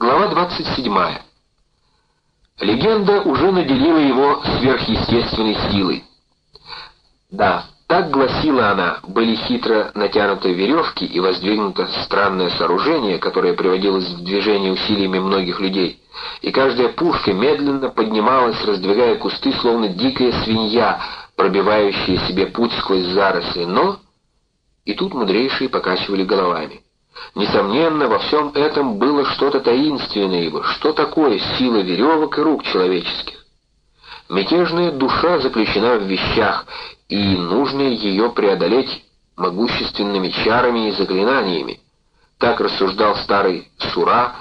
Глава 27. Легенда уже наделила его сверхъестественной силой. Да, так гласила она, были хитро натянуты веревки и воздвигнуто странное сооружение, которое приводилось в движение усилиями многих людей, и каждая пушка медленно поднималась, раздвигая кусты, словно дикая свинья, пробивающая себе путь сквозь заросли, но... И тут мудрейшие покачивали головами. Несомненно, во всем этом было что-то таинственное, ибо что такое сила веревок и рук человеческих? Мятежная душа заключена в вещах, и нужно ее преодолеть могущественными чарами и заклинаниями. Так рассуждал старый Сура,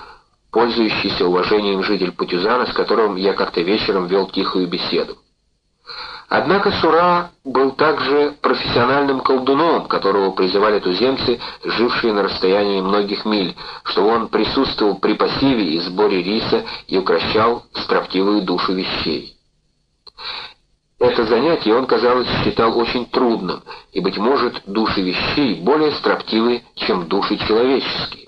пользующийся уважением житель Путюзана, с которым я как-то вечером вел тихую беседу. Однако Сура был также профессиональным колдуном, которого призывали туземцы, жившие на расстоянии многих миль, что он присутствовал при посеве и сборе риса и укращал строптивую душу вещей. Это занятие он, казалось, считал очень трудным, и, быть может, души вещей более строптивы, чем души человеческие.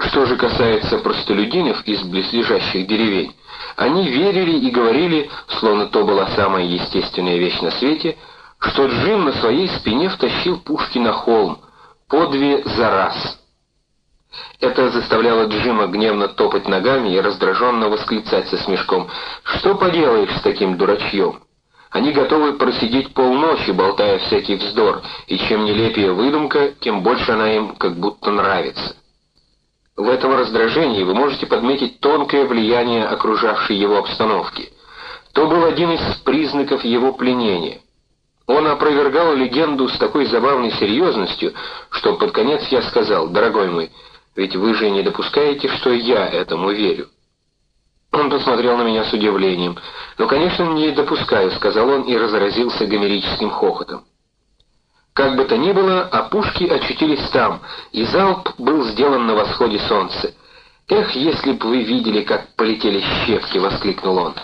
Что же касается простолюдинов из близлежащих деревень, они верили и говорили, словно то была самая естественная вещь на свете, что Джим на своей спине втащил пушки на холм, по две за раз. Это заставляло Джима гневно топать ногами и раздраженно восклицать со смешком «Что поделаешь с таким дурачьем?» Они готовы просидеть полночи, болтая всякий вздор, и чем нелепее выдумка, тем больше она им как будто нравится. В этом раздражении вы можете подметить тонкое влияние окружавшей его обстановки. То был один из признаков его пленения. Он опровергал легенду с такой забавной серьезностью, что под конец я сказал, «Дорогой мой, ведь вы же не допускаете, что я этому верю». Он посмотрел на меня с удивлением. «Ну, конечно, не допускаю», — сказал он и разразился гомерическим хохотом. Как бы то ни было, а пушки очутились там, и залп был сделан на восходе солнца. «Эх, если бы вы видели, как полетели щепки!» — воскликнул он.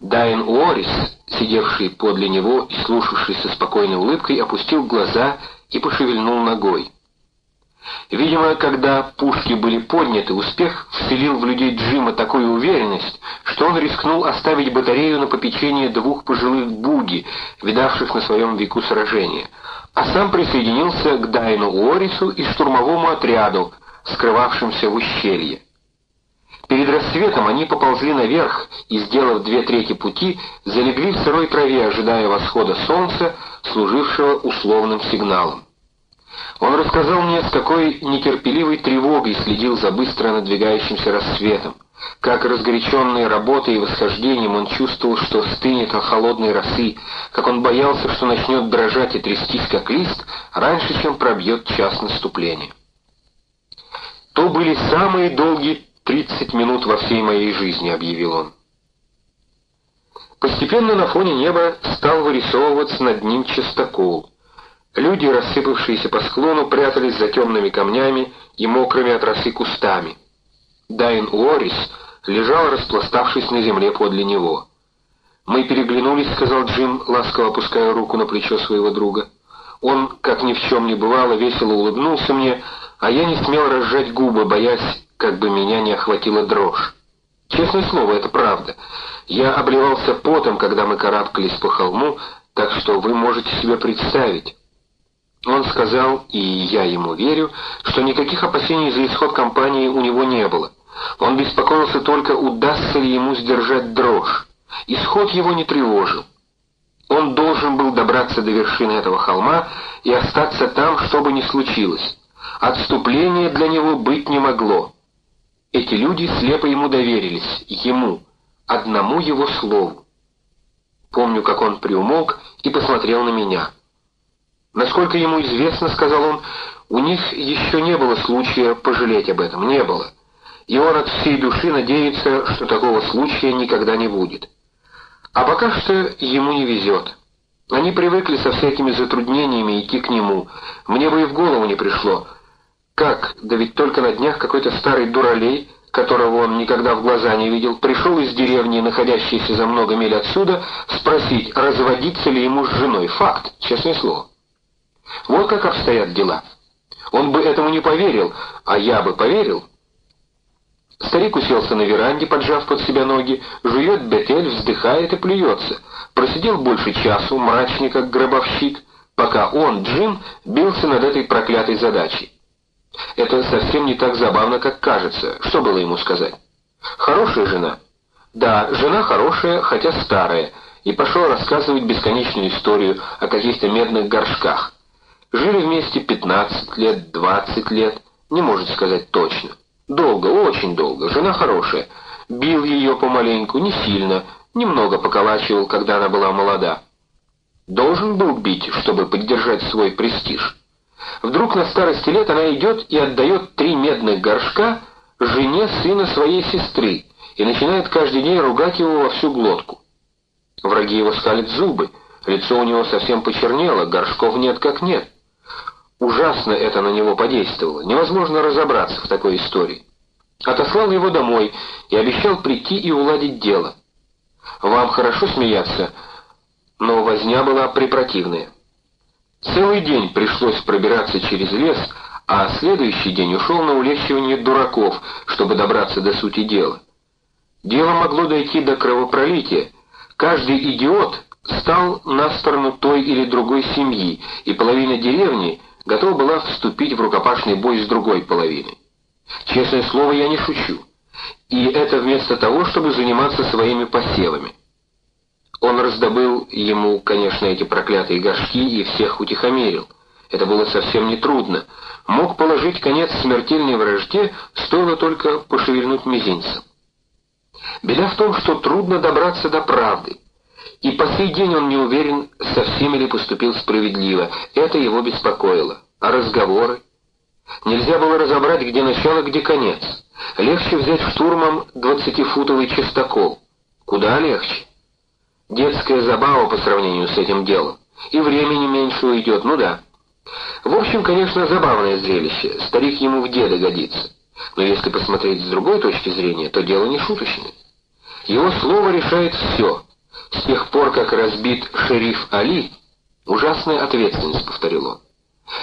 Дайн Уоррис, сидевший подле него и слушавший со спокойной улыбкой, опустил глаза и пошевельнул ногой. Видимо, когда пушки были подняты, успех вселил в людей Джима такую уверенность, что он рискнул оставить батарею на попечение двух пожилых буги, видавших на своем веку сражения, а сам присоединился к Дайну Уорису и штурмовому отряду, скрывавшимся в ущелье. Перед рассветом они поползли наверх и, сделав две трети пути, залегли в сырой траве, ожидая восхода солнца, служившего условным сигналом. Он рассказал мне, с какой нетерпеливой тревогой следил за быстро надвигающимся рассветом, как разгоряченной работой и восхождением он чувствовал, что стынет от холодной росы, как он боялся, что начнет дрожать и трястись, как лист, раньше, чем пробьет час наступления. «То были самые долгие тридцать минут во всей моей жизни», — объявил он. Постепенно на фоне неба стал вырисовываться над ним частокол — Люди, рассыпавшиеся по склону, прятались за темными камнями и мокрыми от росы кустами. Дайн Уоррис лежал, распластавшись на земле подле него. «Мы переглянулись», — сказал Джим, ласково опуская руку на плечо своего друга. Он, как ни в чем не бывало, весело улыбнулся мне, а я не смел разжать губы, боясь, как бы меня не охватила дрожь. Честное слово, это правда. Я обливался потом, когда мы карабкались по холму, так что вы можете себе представить. Он сказал, и я ему верю, что никаких опасений за исход кампании у него не было. Он беспокоился только, удастся ли ему сдержать дрожь. Исход его не тревожил. Он должен был добраться до вершины этого холма и остаться там, что бы ни случилось. Отступления для него быть не могло. Эти люди слепо ему доверились, ему, одному его слову. Помню, как он приумолк и посмотрел на меня. Насколько ему известно, сказал он, у них еще не было случая пожалеть об этом, не было. И он от всей души надеется, что такого случая никогда не будет. А пока что ему не везет. Они привыкли со всякими затруднениями идти к нему. Мне бы и в голову не пришло. Как? Да ведь только на днях какой-то старый дуралей, которого он никогда в глаза не видел, пришел из деревни, находящейся за много миль отсюда, спросить, разводиться ли ему с женой. Факт, честное слово. Вот как обстоят дела. Он бы этому не поверил, а я бы поверил. Старик уселся на веранде, поджав под себя ноги, жует бетель, вздыхает и плюется. Просидел больше часу, мрачный как гробовщик, пока он, Джим, бился над этой проклятой задачей. Это совсем не так забавно, как кажется. Что было ему сказать? Хорошая жена. Да, жена хорошая, хотя старая, и пошел рассказывать бесконечную историю о каких-то медных горшках. Жили вместе 15 лет, 20 лет, не может сказать точно. Долго, очень долго, жена хорошая. Бил ее помаленьку, не сильно, немного поколачивал, когда она была молода. Должен был бить, чтобы поддержать свой престиж. Вдруг на старости лет она идет и отдает три медных горшка жене сына своей сестры и начинает каждый день ругать его во всю глотку. Враги его скалят зубы, лицо у него совсем почернело, горшков нет как нет. Ужасно это на него подействовало, невозможно разобраться в такой истории. Отослал его домой и обещал прийти и уладить дело. Вам хорошо смеяться, но возня была препротивная. Целый день пришлось пробираться через лес, а следующий день ушел на улещивание дураков, чтобы добраться до сути дела. Дело могло дойти до кровопролития. Каждый идиот стал на сторону той или другой семьи, и половина деревни готова была вступить в рукопашный бой с другой половиной. Честное слово, я не шучу. И это вместо того, чтобы заниматься своими посевами. Он раздобыл ему, конечно, эти проклятые горшки и всех утихомирил. Это было совсем нетрудно. Мог положить конец смертельной вражде, стоило только пошевельнуть мизинцем. Беда в том, что трудно добраться до правды. И по сей день он не уверен, со всеми ли поступил справедливо. Это его беспокоило. А разговоры? Нельзя было разобрать, где начало, где конец. Легче взять штурмом двадцатифутовый частокол. Куда легче? Детская забава по сравнению с этим делом. И времени меньше уйдет, ну да. В общем, конечно, забавное зрелище. Старик ему в деда годится. Но если посмотреть с другой точки зрения, то дело не шуточное. Его слово решает все. С тех пор, как разбит шериф Али, ужасная ответственность, повторил он.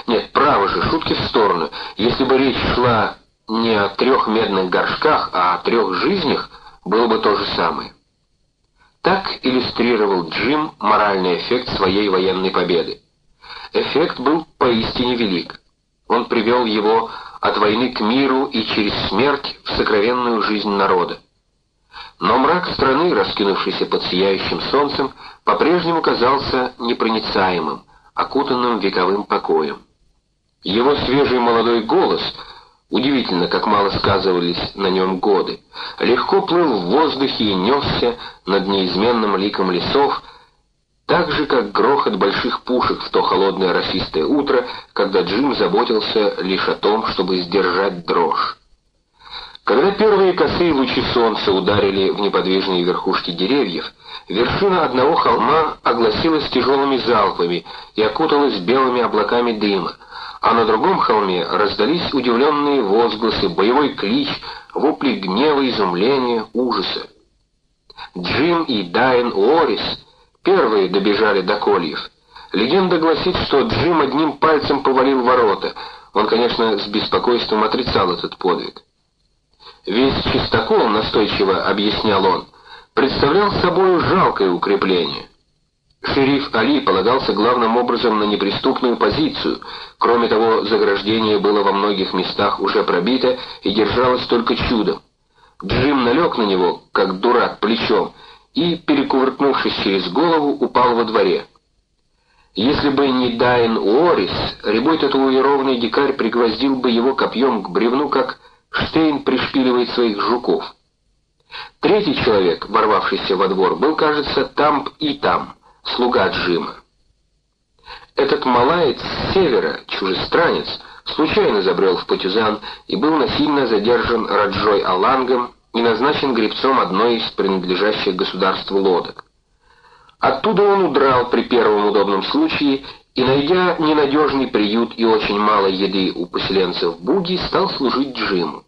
Нет, право же, шутки в сторону. Если бы речь шла не о трех медных горшках, а о трех жизнях, было бы то же самое. Так иллюстрировал Джим моральный эффект своей военной победы. Эффект был поистине велик. Он привел его от войны к миру и через смерть в сокровенную жизнь народа. Но мрак страны, раскинувшийся под сияющим солнцем, по-прежнему казался непроницаемым, окутанным вековым покоем. Его свежий молодой голос — Удивительно, как мало сказывались на нем годы. Легко плыл в воздухе и несся над неизменным ликом лесов, так же, как грохот больших пушек в то холодное росистое утро, когда Джим заботился лишь о том, чтобы сдержать дрожь. Когда первые косые лучи солнца ударили в неподвижные верхушки деревьев, вершина одного холма огласилась тяжелыми залпами и окуталась белыми облаками дыма, а на другом холме раздались удивленные возгласы, боевой клич, вопли гнева, изумления, ужаса. Джим и Дайн Уоррис первые добежали до кольев. Легенда гласит, что Джим одним пальцем повалил ворота. Он, конечно, с беспокойством отрицал этот подвиг. Весь чистокол, настойчиво объяснял он, представлял собой жалкое укрепление. Шериф Али полагался главным образом на неприступную позицию. Кроме того, заграждение было во многих местах уже пробито и держалось только чудом. Джим налег на него, как дурак, плечом, и, перекувыркнувшись через голову, упал во дворе. Если бы не Дайн Уоррис, рябой татуированный дикарь пригвоздил бы его копьем к бревну, как Штейн пришпиливает своих жуков. Третий человек, ворвавшийся во двор, был, кажется, там и там слуга Джима. Этот малаец с севера, чужестранец, случайно забрел в Патюзан и был насильно задержан Раджой Алангом и назначен гребцом одной из принадлежащих государству лодок. Оттуда он удрал при первом удобном случае и, найдя ненадежный приют и очень мало еды у поселенцев Буги, стал служить Джиму.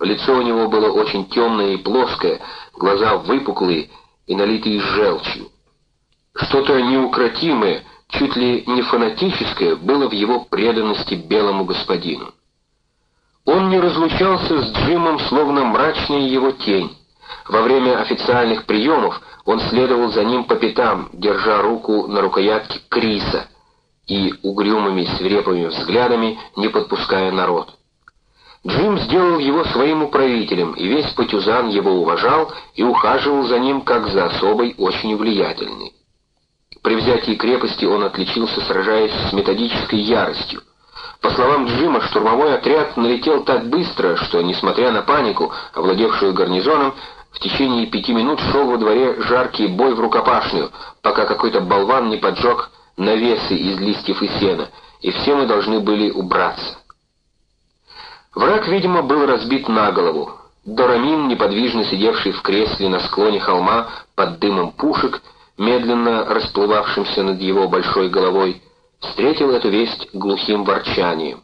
Лицо у него было очень темное и плоское, глаза выпуклые и налитые желчью. Что-то неукротимое, чуть ли не фанатическое было в его преданности белому господину. Он не разлучался с Джимом, словно мрачная его тень. Во время официальных приемов он следовал за ним по пятам, держа руку на рукоятке Криса и угрюмыми свирепыми взглядами не подпуская народ. Джим сделал его своим управителем, и весь Патюзан его уважал и ухаживал за ним как за особой очень влиятельной. При взятии крепости он отличился, сражаясь с методической яростью. По словам Джима, штурмовой отряд налетел так быстро, что, несмотря на панику, овладевшую гарнизоном, в течение пяти минут шел во дворе жаркий бой в рукопашную, пока какой-то болван не поджег навесы из листьев и сена, и все мы должны были убраться. Враг, видимо, был разбит на голову. Дорамин, неподвижно сидевший в кресле на склоне холма под дымом пушек, медленно расплывавшимся над его большой головой, встретил эту весть глухим ворчанием.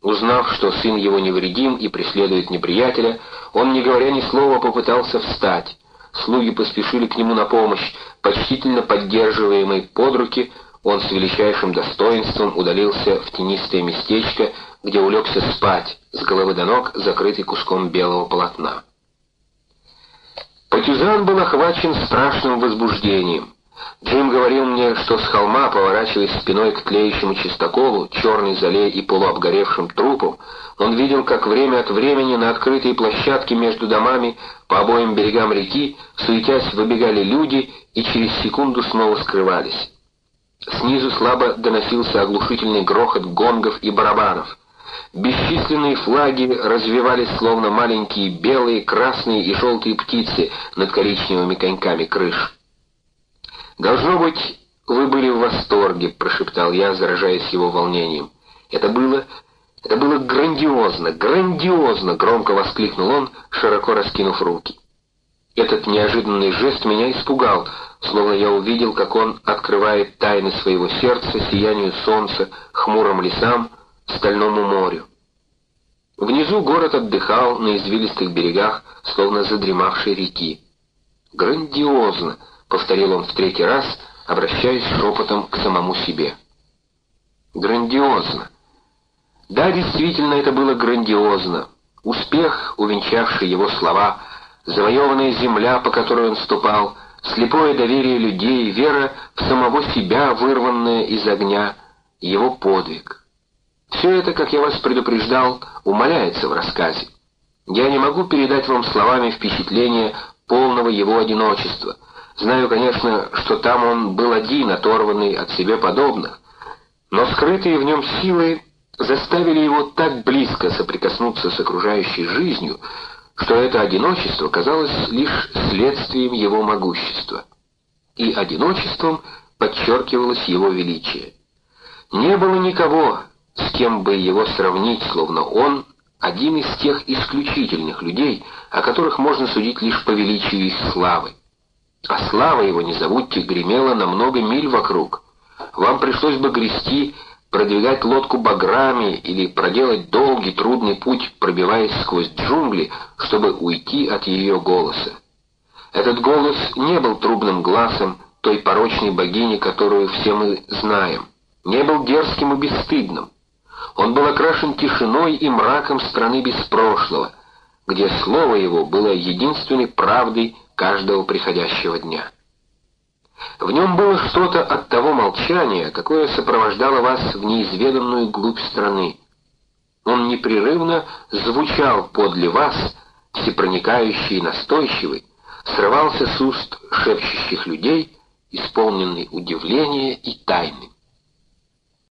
Узнав, что сын его невредим и преследует неприятеля, он, не говоря ни слова, попытался встать. Слуги поспешили к нему на помощь, почтительно поддерживаемый под руки, он с величайшим достоинством удалился в тенистое местечко, где улегся спать, с головы до ног, закрытый куском белого полотна. Патюзан был охвачен страшным возбуждением. Джим говорил мне, что с холма, поворачиваясь спиной к тлеющему чистоколу, черной зале и полуобгоревшим трупам, он видел, как время от времени на открытые площадки между домами по обоим берегам реки, суетясь, выбегали люди и через секунду снова скрывались. Снизу слабо доносился оглушительный грохот гонгов и барабанов. Бесчисленные флаги развивались словно маленькие белые, красные и желтые птицы над коричневыми коньками крыш. «Должно быть, вы были в восторге», — прошептал я, заражаясь его волнением. «Это было... это было грандиозно, грандиозно!» — громко воскликнул он, широко раскинув руки. Этот неожиданный жест меня испугал, словно я увидел, как он открывает тайны своего сердца сиянию солнца, хмурым лесам, стальному морю. Внизу город отдыхал на извилистых берегах, словно задремавшей реки. «Грандиозно!» — повторил он в третий раз, обращаясь шепотом к самому себе. «Грандиозно!» Да, действительно, это было грандиозно. Успех, увенчавший его слова, завоеванная земля, по которой он ступал, слепое доверие людей, вера в самого себя, вырванная из огня, его подвиг. Все это, как я вас предупреждал, умаляется в рассказе. Я не могу передать вам словами впечатление полного его одиночества. Знаю, конечно, что там он был один, оторванный от себе подобных, но скрытые в нем силы заставили его так близко соприкоснуться с окружающей жизнью, что это одиночество казалось лишь следствием его могущества. И одиночеством подчеркивалось его величие. Не было никого, с кем бы его сравнить, словно он один из тех исключительных людей, о которых можно судить лишь по величию их славы. А слава его, не забудьте, гремела на много миль вокруг. Вам пришлось бы грести, продвигать лодку баграми или проделать долгий трудный путь, пробиваясь сквозь джунгли, чтобы уйти от ее голоса. Этот голос не был трубным глазом той порочной богини, которую все мы знаем, не был дерзким и бесстыдным. Он был окрашен тишиной и мраком страны без прошлого, где слово его было единственной правдой каждого приходящего дня. В нем было что-то от того молчания, какое сопровождало вас в неизведанную глубь страны. Он непрерывно звучал подле вас, всепроникающий и настойчивый, срывался с уст шепчущих людей, исполненный удивления и тайны.